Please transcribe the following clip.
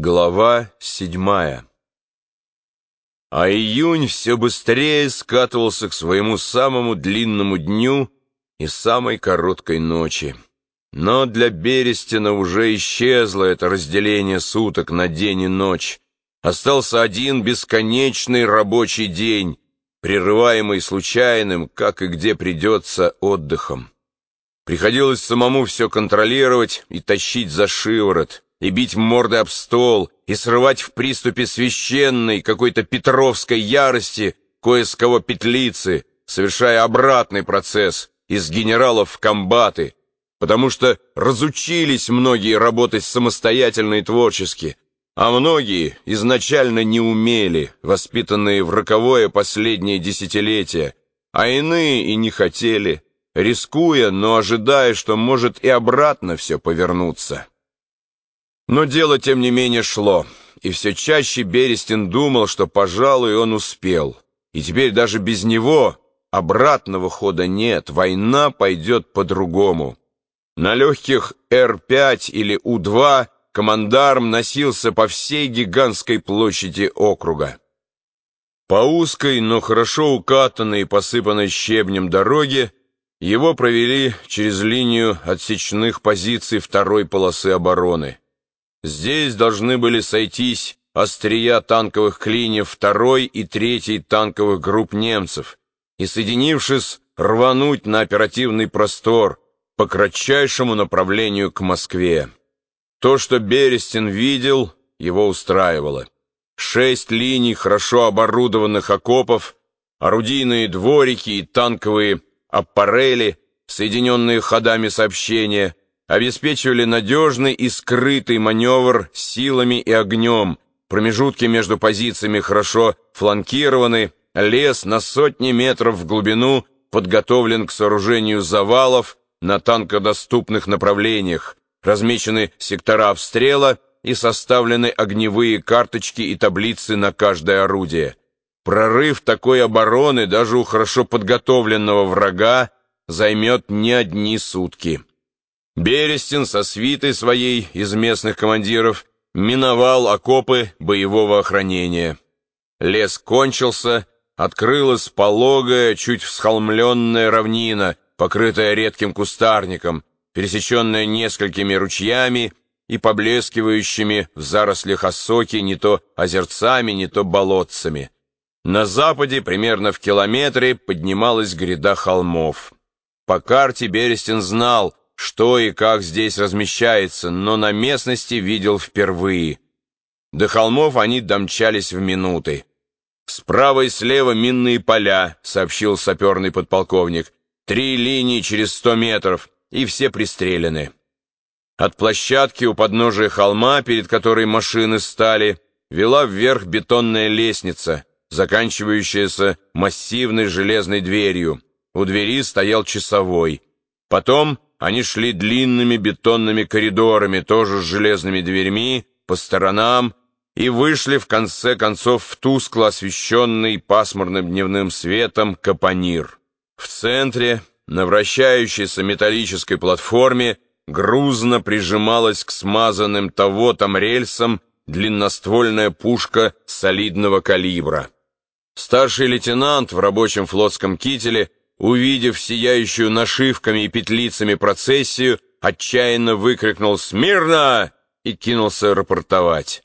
Глава седьмая А июнь все быстрее скатывался к своему самому длинному дню и самой короткой ночи. Но для Берестина уже исчезло это разделение суток на день и ночь. Остался один бесконечный рабочий день, прерываемый случайным, как и где придется, отдыхом. Приходилось самому все контролировать и тащить за шиворот и бить морды об стол, и срывать в приступе священной какой-то петровской ярости кое с кого петлицы, совершая обратный процесс из генералов в комбаты, потому что разучились многие работать самостоятельно и творчески, а многие изначально не умели, воспитанные в роковое последнее десятилетие, а иные и не хотели, рискуя, но ожидая, что может и обратно все повернуться. Но дело, тем не менее, шло, и все чаще Берестин думал, что, пожалуй, он успел. И теперь даже без него обратного хода нет, война пойдет по-другому. На легких Р-5 или У-2 командарм носился по всей гигантской площади округа. По узкой, но хорошо укатанной и посыпанной щебнем дороге его провели через линию отсечных позиций второй полосы обороны. Здесь должны были сойтись острия танковых клиньев второй и третьей танковых групп немцев и, соединившись, рвануть на оперативный простор по кратчайшему направлению к Москве. То, что Берестин видел, его устраивало. Шесть линий хорошо оборудованных окопов, орудийные дворики и танковые аппарели, соединенные ходами сообщения, обеспечивали надежный и скрытый маневр силами и огнем, промежутки между позициями хорошо фланкированы, лес на сотни метров в глубину подготовлен к сооружению завалов на танкодоступных направлениях, размечены сектора обстрела и составлены огневые карточки и таблицы на каждое орудие. Прорыв такой обороны даже у хорошо подготовленного врага займет не одни сутки. Берестин со свитой своей из местных командиров миновал окопы боевого охранения. Лес кончился, открылась пологая, чуть всхолмленная равнина, покрытая редким кустарником, пересеченная несколькими ручьями и поблескивающими в зарослях осоки не то озерцами, не то болотцами. На западе, примерно в километре, поднималась гряда холмов. По карте Берестин знал, что и как здесь размещается, но на местности видел впервые. До холмов они домчались в минуты. «Справа и слева минные поля», — сообщил саперный подполковник. «Три линии через сто метров, и все пристрелены». От площадки у подножия холма, перед которой машины стали, вела вверх бетонная лестница, заканчивающаяся массивной железной дверью. У двери стоял часовой. Потом они шли длинными бетонными коридорами, тоже с железными дверьми, по сторонам, и вышли в конце концов в тускло освещенный пасмурным дневным светом капонир. В центре, на вращающейся металлической платформе, грузно прижималась к смазанным того там рельсам длинноствольная пушка солидного калибра. Старший лейтенант в рабочем флотском кителе увидев сияющую нашивками и петлицами процессию, отчаянно выкрикнул «Смирно!» и кинулся рапортовать.